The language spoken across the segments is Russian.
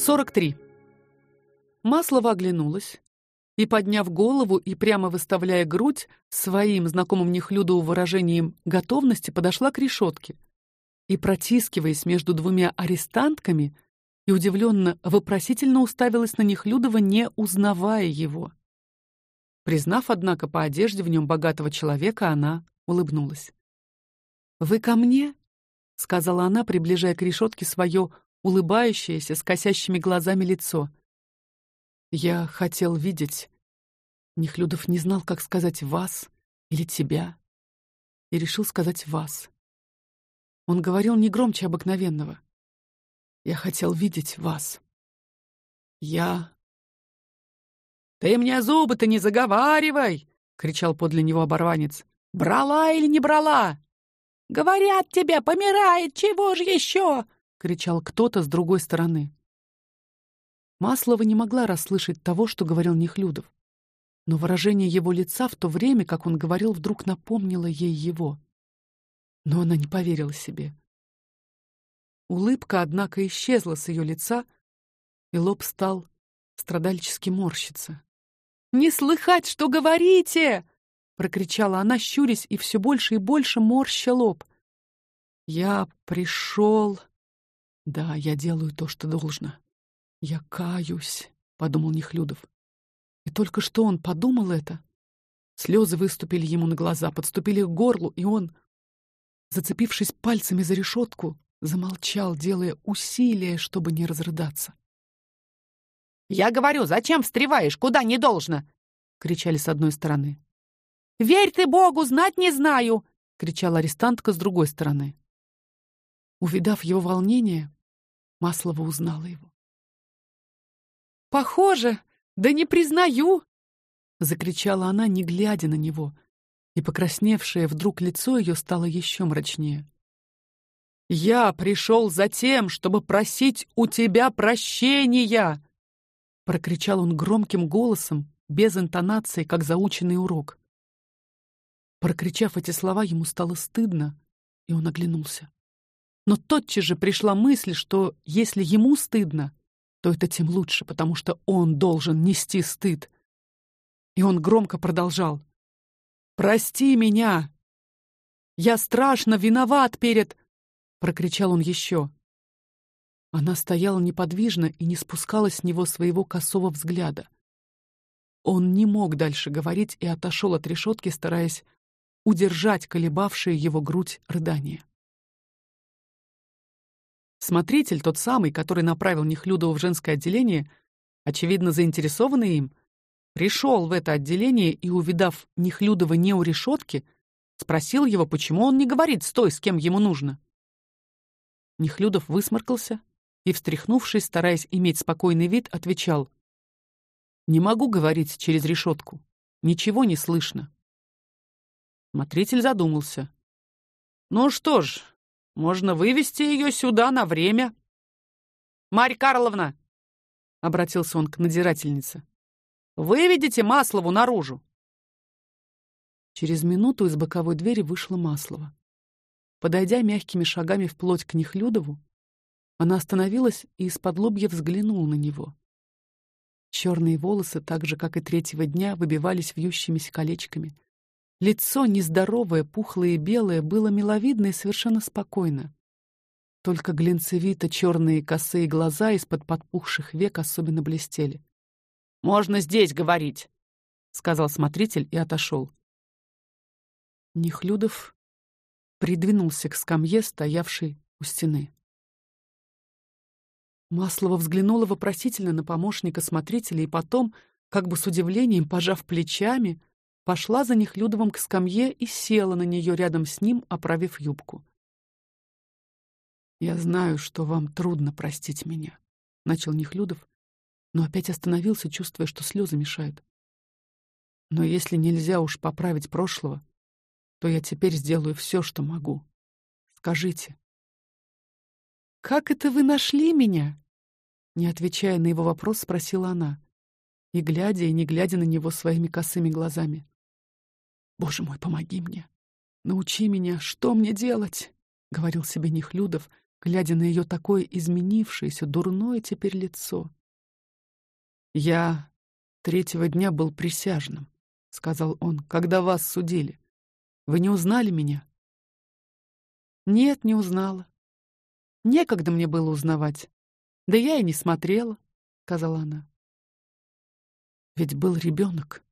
43. Маслова оглянулась и, подняв голову и прямо выставляя грудь, своим знакомым Нехлюдову выражением готовности подошла к решетке и, протискиваясь между двумя арестантками, и удивленно, вопросительно уставилась на Нехлюдова, не узнавая его. Признав, однако, по одежде в нем богатого человека, она улыбнулась. «Вы ко мне?» — сказала она, приближая к решетке свое улыбающееся с косящими глазами лицо. Я хотел видеть. Нехлюдов не знал, как сказать вас или тебя, и решил сказать вас. Он говорил не громче обыкновенного. Я хотел видеть вас. Я Ты мне зубы-то не заговаривай, кричал подле него оборванец. Брала или не брала? Говорят тебе, помирает, чего же еще? Кричал кто-то с другой стороны. Маслова не могла расслышать того, что говорил Нехлюдов, но выражение его лица в то время, как он говорил, вдруг напомнило ей его. Но она не поверила себе. Улыбка, однако, исчезла с ее лица, и лоб стал страдальчески морщиться. Не слыхать, что говорите! прокричала она, щурясь и все больше и больше морща лоб. Я пришел да, я делаю то, что должно. Я каюсь, подумал Нехлюдов. И только что он подумал это, слезы выступили ему на глаза, подступили к горлу, и он, зацепившись пальцами за решетку, замолчал, делая усилия, чтобы не разрыдаться. Я говорю, зачем встреваешь, куда не должно? кричали с одной стороны. Верь ты Богу, знать не знаю, кричала арестантка с другой стороны. Увидав его волнение, Маслова узнала его. Похоже, да не признаю, закричала она, не глядя на него, и покрасневшее вдруг лицо ее стало еще мрачнее. Я пришел за тем, чтобы просить у тебя прощения, прокричал он громким голосом, без интонации, как заученный урок. Прокричав эти слова, ему стало стыдно, и он оглянулся. Но тотчас же пришла мысль, что если ему стыдно, то это тем лучше, потому что он должен нести стыд. И он громко продолжал: "Прости меня. Я страшно виноват перед", прокричал он еще. Она стояла неподвижно и не спускала с него своего косого взгляда. Он не мог дальше говорить и отошел от решетки, стараясь удержать колебавшие его грудь рыдания. Смотритель, тот самый, который направил Нехлюдова в женское отделение, очевидно заинтересованный им, пришел в это отделение и, увидав Нехлюдова не у решетки, спросил его, почему он не говорит с той, с кем ему нужно. Нехлюдов высморкался и, встряхнувшись, стараясь иметь спокойный вид, отвечал: "Не могу говорить через решетку. Ничего не слышно". Смотритель задумался. Ну что ж, можно вывести ее сюда на время. Марья Карловна, обратился он к надзирательнице, выведите Маслову наружу. Через минуту из боковой двери вышла Маслова. Подойдя мягкими шагами вплоть к Нехлюдову, она остановилась и из-под лобья взглянула на него. Черные волосы, так же как и третьего дня, выбивались вьющимися колечками. Лицо нездоровое, пухлое и белое было миловидно и совершенно спокойно. Только глинцевито черные косые глаза из-под подпухших век особенно блестели. Можно здесь говорить, сказал смотритель и отошел. Нехлюдов придвинулся к скамье, стоявшей у стены. Маслова взглянула вопросительно на помощника смотрителя и потом, как бы с удивлением, пожав плечами, пошла за них Людовым к скамье и села на нее рядом с ним, оправив юбку. Я знаю, что вам трудно простить меня, начал Нехлюдов, но опять остановился, чувствуя, что слезы мешают. Но если нельзя уж поправить прошлого, то я теперь сделаю все, что могу. Скажите, как это вы нашли меня? Не отвечая на его вопрос, спросила она, и глядя и не глядя на него своими косыми глазами. Боже мой, помоги мне. Научи меня, что мне делать, говорил себе Нехлюдов, глядя на ее такое изменившееся, дурное теперь лицо. Я третьего дня был присяжным, сказал он, когда вас судили. Вы не узнали меня? Нет, не узнала. Некогда мне было узнавать. Да я и не смотрела, сказала она. Ведь был ребенок,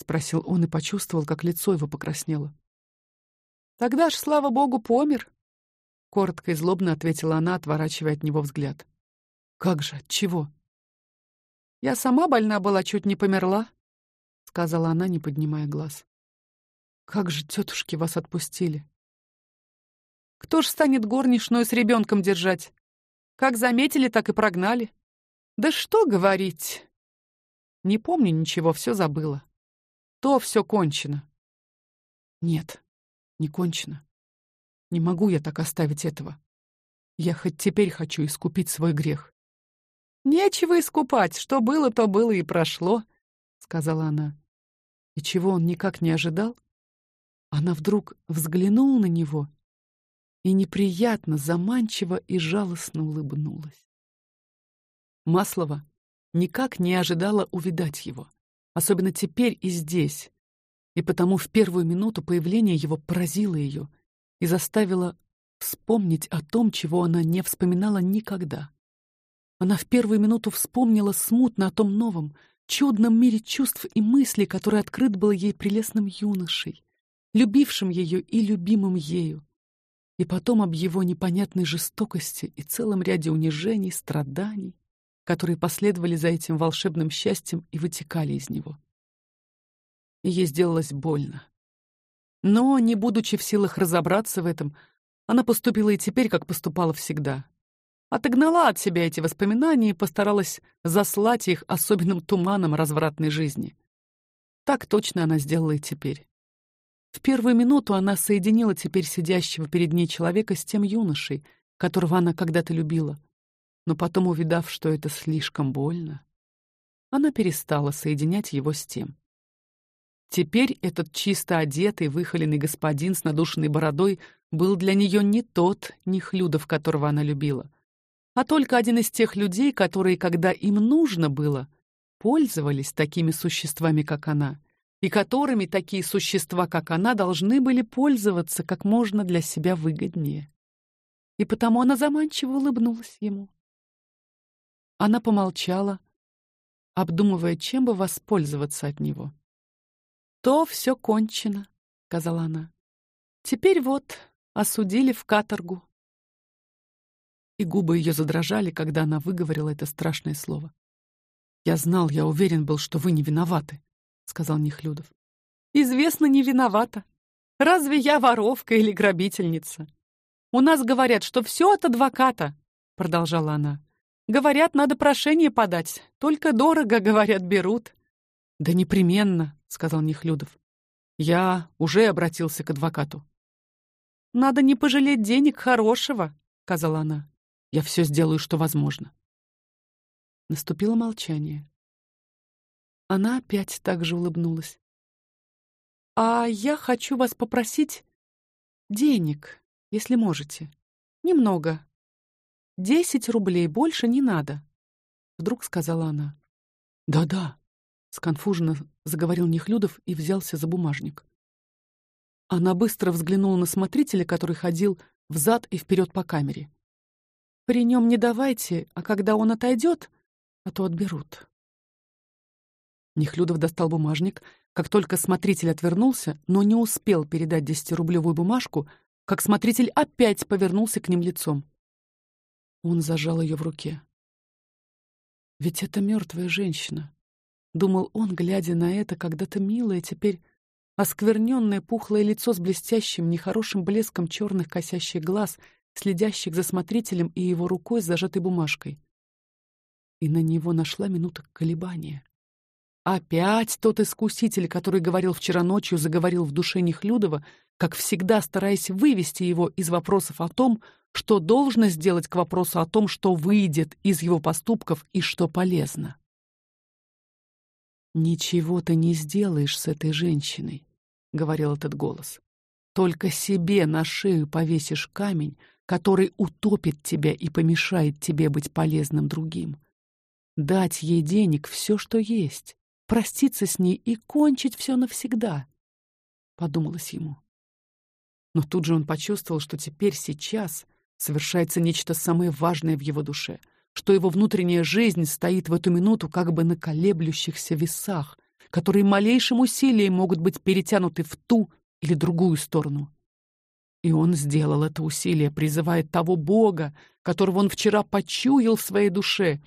спросил он и почувствовал, как лицо его покраснело. Тогда ж, слава богу, помер, коротко и злобно ответила она, отворачивая от него взгляд. Как же, от чего? Я сама больна была, чуть не померла, сказала она, не поднимая глаз. Как же тетушки вас отпустили? Кто ж станет горничную с ребенком держать? Как заметили, так и прогнали. Да что говорить? Не помню ничего, все забыла. То все кончено. Нет, не кончено. Не могу я так оставить этого. Я хоть теперь хочу искупить свой грех. Нечего искупать, что было, то было и прошло, сказала она. И чего он никак не ожидал? Она вдруг взглянула на него и неприятно, заманчиво и жалостно улыбнулась. Маслова никак не ожидала увидать его, особенно теперь и здесь, и потому в первую минуту появления его поразило ее и заставило вспомнить о том, чего она не вспоминала никогда. Она в первую минуту вспомнила смутно о том новом, чудном мире чувств и мыслей, который открыт был ей прелестным юношей, любившим ее и любимым ею, и потом об его непонятной жестокости и целом ряде унижений, страданий, которые последовали за этим волшебным счастьем и вытекали из него. Ей сделалось больно. Но, не будучи в силах разобраться в этом, она поступила и теперь, как поступала всегда. Отогнала от себя эти воспоминания и постаралась заслать их особенным туманом развратной жизни. Так точно она сделала и теперь. В первую минуту она соединила теперь сидящего перед ней человека с тем юношей, которого она когда-то любила. Но потом, увидав, что это слишком больно, она перестала соединять его с тем. Теперь этот чисто одетый, выхоленный господин с надушенной бородой был для нее не тот Нехлюдов, которого она любила, а только один из тех людей, которые, когда им нужно было, пользовались такими существами, как она — и которыми такие существа, как она, должны были пользоваться как можно для себя выгоднее. И потому она заманчиво улыбнулась ему. Она помолчала, обдумывая, чем бы воспользоваться от него. То все кончено, сказала она. Теперь вот осудили в каторгу. И губы ее задрожали, когда она выговорила это страшное слово. Я знал, я уверен был, что вы не виноваты сказал Нехлюдов. Известно, не виновата. Разве я воровка или грабительница? У нас говорят, что все от адвоката, продолжала она. Говорят, надо прошение подать, только дорого, говорят, берут. Да непременно, сказал Нехлюдов. Я уже обратился к адвокату. Надо не пожалеть денег хорошего, сказала она. Я все сделаю, что возможно. Наступило молчание. Она опять так же улыбнулась. А я хочу вас попросить денег, если можете. Немного. Десять рублей больше не надо. Вдруг сказала она. Да-да. Сконфуженно заговорил Нехлюдов и взялся за бумажник. Она быстро взглянула на смотрителя, который ходил взад и вперед по камере. При нем не давайте, а когда он отойдет, а то отберут. Нехлюдов достал бумажник, как только смотритель отвернулся, но не успел передать десятирублевую бумажку, как смотритель опять повернулся к ним лицом. Он зажал ее в руке. Ведь это мертвая женщина, думал он, глядя на это когда-то милое, теперь оскверненное пухлое лицо с блестящим, нехорошим блеском черных косящих глаз, следящих за смотрителем и его рукой с зажатой бумажкой. И на него нашла минута колебания. Опять тот искуситель, который говорил вчера ночью, заговорил в душе Нехлюдова, как всегда стараясь вывести его из вопросов о том, что должно сделать к вопросу о том, что выйдет из его поступков и что полезно. Ничего ты не сделаешь с этой женщиной, говорил этот голос. Только себе на шею повесишь камень, который утопит тебя и помешает тебе быть полезным другим. Дать ей денег все, что есть, проститься с ней и кончить все навсегда. Подумалось ему. Но тут же он почувствовал, что теперь сейчас совершается нечто самое важное в его душе, что его внутренняя жизнь стоит в эту минуту как бы на колеблющихся весах, которые малейшим усилием могут быть перетянуты в ту или другую сторону. И он сделал это усилие, призывая того Бога, которого он вчера почуял в своей душе,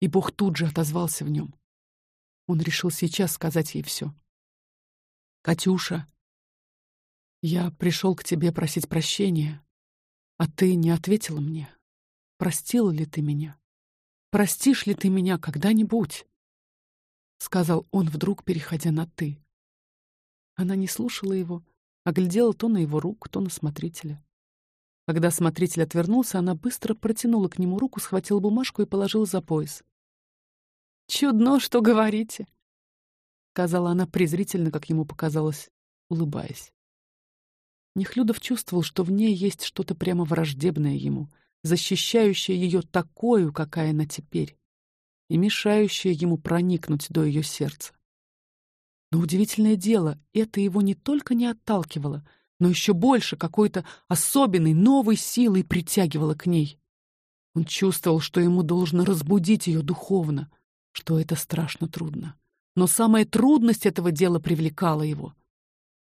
и Бог тут же отозвался в нем. Он решил сейчас сказать ей все. Катюша, я пришел к тебе просить прощения, а ты не ответила мне. Простила ли ты меня? Простишь ли ты меня когда-нибудь? сказал он вдруг, переходя на ты. Она не слушала его, а глядела то на его руку, то на смотрителя. Когда смотритель отвернулся, она быстро протянула к нему руку, схватила бумажку и положила за пояс. Чудно, что говорите, сказала она презрительно, как ему показалось, улыбаясь. Нехлюдов чувствовал, что в ней есть что-то прямо враждебное ему, защищающее ее такой, какая она теперь, и мешающее ему проникнуть до ее сердца. Но удивительное дело, это его не только не отталкивало, но еще больше какой-то особенной новой силой притягивало к ней. Он чувствовал, что ему должно разбудить ее духовно, что это страшно трудно. Но самая трудность этого дела привлекала его.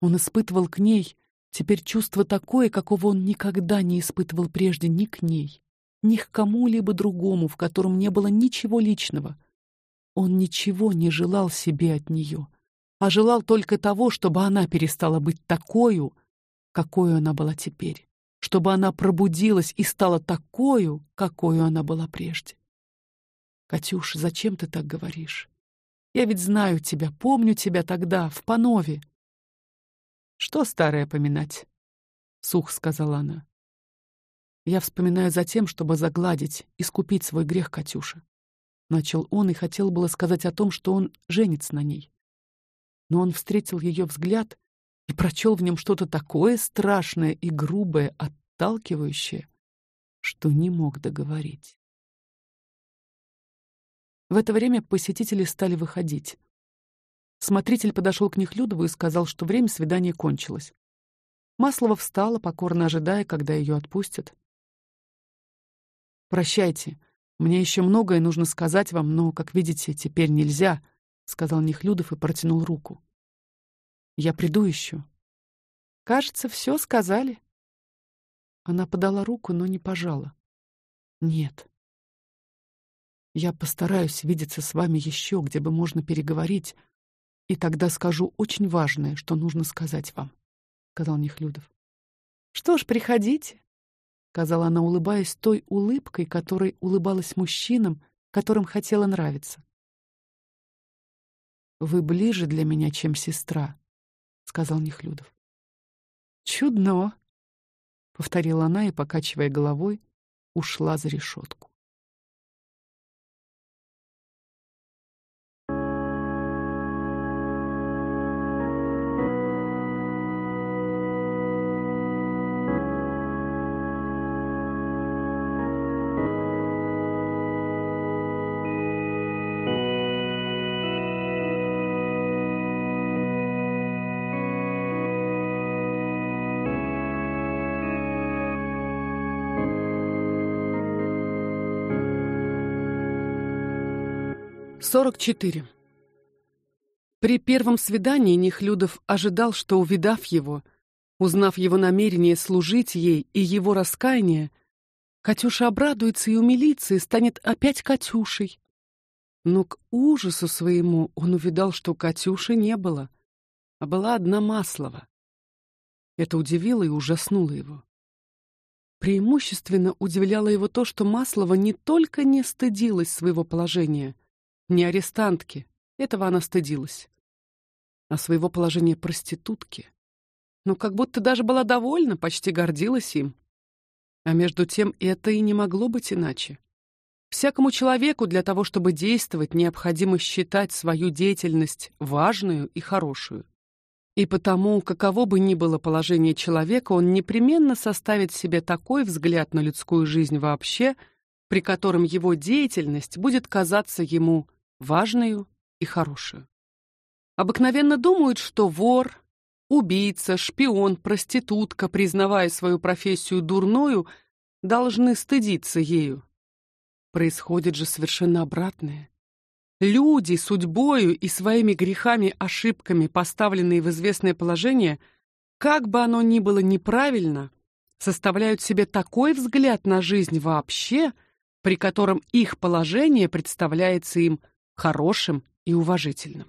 Он испытывал к ней Теперь чувство такое, какого он никогда не испытывал прежде ни к ней, ни к кому-либо другому, в котором не было ничего личного. Он ничего не желал себе от нее, а желал только того, чтобы она перестала быть такой, какой она была теперь, чтобы она пробудилась и стала такой, какой она была прежде. Катюш, зачем ты так говоришь? Я ведь знаю тебя, помню тебя тогда в Панове. Что старое поминать? Сух сказала она. Я вспоминаю за тем, чтобы загладить, искупить свой грех, Катюша. Начал он и хотел было сказать о том, что он женится на ней. Но он встретил ее взгляд и прочел в нем что-то такое страшное и грубое, отталкивающее, что не мог договорить. В это время посетители стали выходить. Смотритель подошел к Нехлюдову и сказал, что время свидания кончилось. Маслова встала, покорно ожидая, когда ее отпустят. «Прощайте. Мне еще многое нужно сказать вам, но, как видите, теперь нельзя», — сказал Нехлюдов и протянул руку. «Я приду еще». «Кажется, все сказали». Она подала руку, но не пожала. «Нет». «Я постараюсь видеться с вами еще, где бы можно переговорить», и тогда скажу очень важное, что нужно сказать вам, сказал Нехлюдов. Что ж, приходите, сказала она, улыбаясь той улыбкой, которой улыбалась мужчинам, которым хотела нравиться. Вы ближе для меня, чем сестра, сказал Нехлюдов. Чудно, повторила она и покачивая головой, ушла за решетку. Сорок четыре. При первом свидании Нехлюдов ожидал, что, увидав его, узнав его намерение служить ей и его раскаяние, Катюша обрадуется и умилится и станет опять Катюшей. Но к ужасу своему он увидал, что Катюши не было, а была одна Маслова. Это удивило и ужаснуло его. Преимущественно удивляло его то, что Маслова не только не стыдилась своего положения, не арестантки, этого она стыдилась, а своего положения проститутки. Но как будто даже была довольна, почти гордилась им. А между тем это и не могло быть иначе. Всякому человеку для того, чтобы действовать, необходимо считать свою деятельность важную и хорошую. И потому, каково бы ни было положение человека, он непременно составит себе такой взгляд на людскую жизнь вообще, при котором его деятельность будет казаться ему важной и хорошей. Обыкновенно думают, что вор, убийца, шпион, проститутка, признавая свою профессию дурною, должны стыдиться ею. Происходит же совершенно обратное. Люди судьбою и своими грехами, ошибками, поставленные в известное положение, как бы оно ни было неправильно, составляют себе такой взгляд на жизнь вообще, при котором их положение представляется им хорошим и уважительным.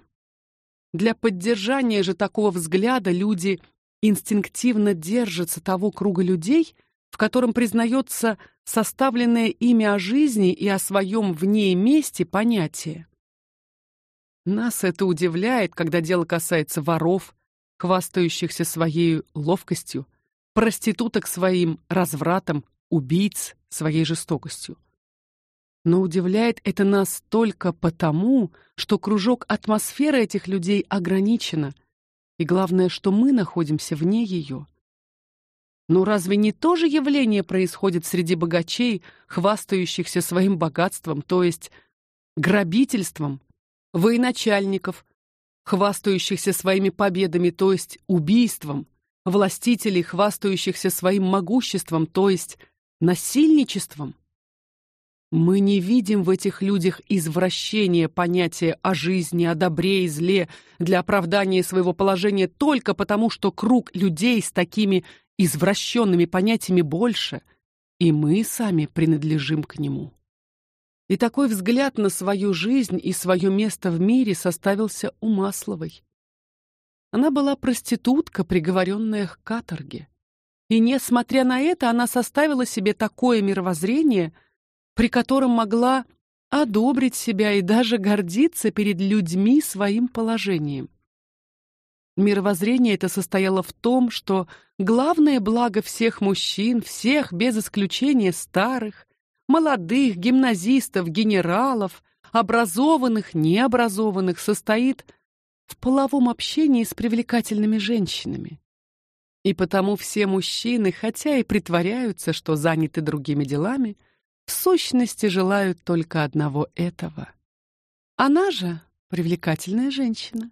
Для поддержания же такого взгляда люди инстинктивно держатся того круга людей, в котором признается составленное ими о жизни и о своем в ней месте понятие. Нас это удивляет, когда дело касается воров, хвастающихся своей ловкостью, проституток своим развратом, убийц своей жестокостью. Но удивляет это нас только потому, что кружок атмосферы этих людей ограничена, и главное, что мы находимся вне ее. Но разве не то же явление происходит среди богачей, хвастающихся своим богатством, то есть грабительством, военачальников, хвастающихся своими победами, то есть убийством, властителей, хвастающихся своим могуществом, то есть насильничеством. Мы не видим в этих людях извращения понятия о жизни, о добре и зле для оправдания своего положения только потому, что круг людей с такими извращенными понятиями больше, и мы сами принадлежим к нему. И такой взгляд на свою жизнь и свое место в мире составился у Масловой. Она была проститутка, приговоренная к каторге. И несмотря на это, она составила себе такое мировоззрение, при котором могла одобрить себя и даже гордиться перед людьми своим положением. Мировоззрение это состояло в том, что главное благо всех мужчин, всех без исключения старых, молодых, гимназистов, генералов, образованных, необразованных, состоит в половом общении с привлекательными женщинами. И потому все мужчины, хотя и притворяются, что заняты другими делами, в сущности желают только одного этого. Она же, привлекательная женщина,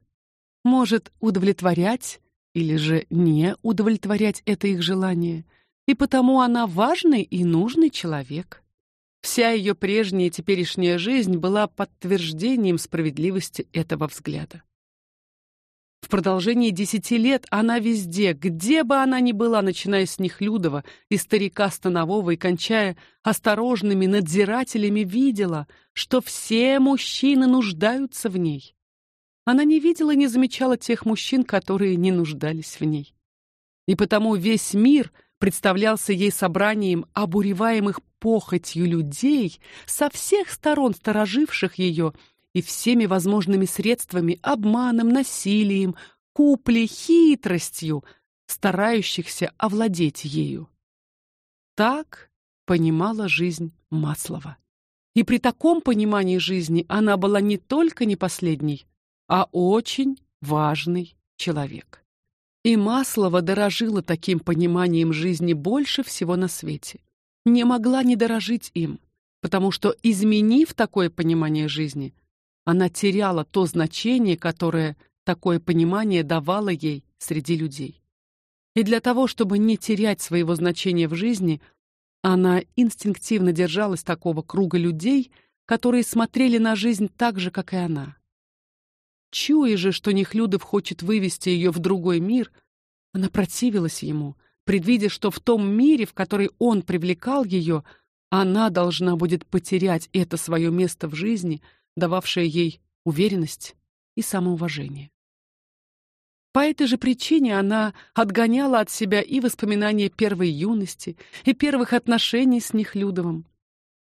может удовлетворять или же не удовлетворять это их желание, и потому она важный и нужный человек. Вся ее прежняя и теперешняя жизнь была подтверждением справедливости этого взгляда. Продолжении десяти лет она везде, где бы она ни была, начиная с Нехлюдова и старика Станового и кончая осторожными надзирателями, видела, что все мужчины нуждаются в ней. Она не видела и не замечала тех мужчин, которые не нуждались в ней. И потому весь мир представлялся ей собранием обуреваемых похотью людей, со всех сторон стороживших ее и всеми возможными средствами, обманом, насилием, куплей, хитростью, старающихся овладеть ею. Так понимала жизнь Маслова. И при таком понимании жизни она была не только не последней, а очень важный человек. И Маслова дорожила таким пониманием жизни больше всего на свете не могла не дорожить им, потому что изменив такое понимание жизни, она теряла то значение, которое такое понимание давало ей среди людей. И для того, чтобы не терять своего значения в жизни, она инстинктивно держалась такого круга людей, которые смотрели на жизнь так же, как и она. Чуя же, что Нехлюдов хочет вывести ее в другой мир, она противилась ему, предвидя, что в том мире, в который он привлекал ее, она должна будет потерять это свое место в жизни, дававшее ей уверенность и самоуважение. По этой же причине она отгоняла от себя и воспоминания первой юности, и первых отношений с Нехлюдовым.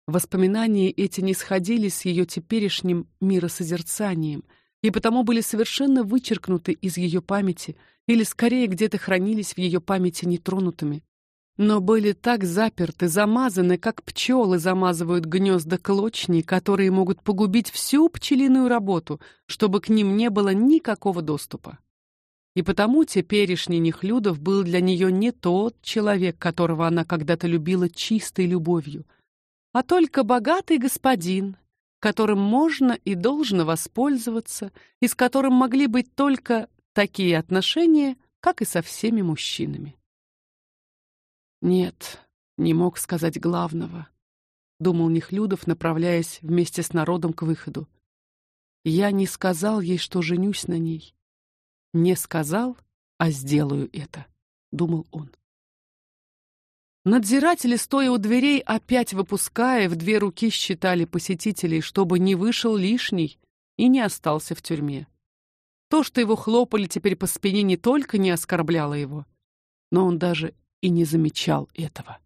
Воспоминания эти не сходились с ее теперешним миросозерцанием — и потому были совершенно вычеркнуты из ее памяти или скорее где-то хранились в ее памяти нетронутыми, но были так заперты, замазаны, как пчелы замазывают гнезда клочни, которые могут погубить всю пчелиную работу, чтобы к ним не было никакого доступа. И потому теперешний Нехлюдов был для нее не тот человек, которого она когда-то любила чистой любовью, а только богатый господин, которым можно и должно воспользоваться, и с которым могли быть только такие отношения, как и со всеми мужчинами. Нет, не мог сказать главного, думал Нехлюдов, направляясь вместе с народом к выходу. Я не сказал ей, что женюсь на ней. Не сказал, а сделаю это, думал он. Надзиратели, стоя у дверей, опять выпуская, в две руки считали посетителей, чтобы не вышел лишний и не остался в тюрьме. То, что его хлопали теперь по спине, не только не оскорбляло его, но он даже и не замечал этого.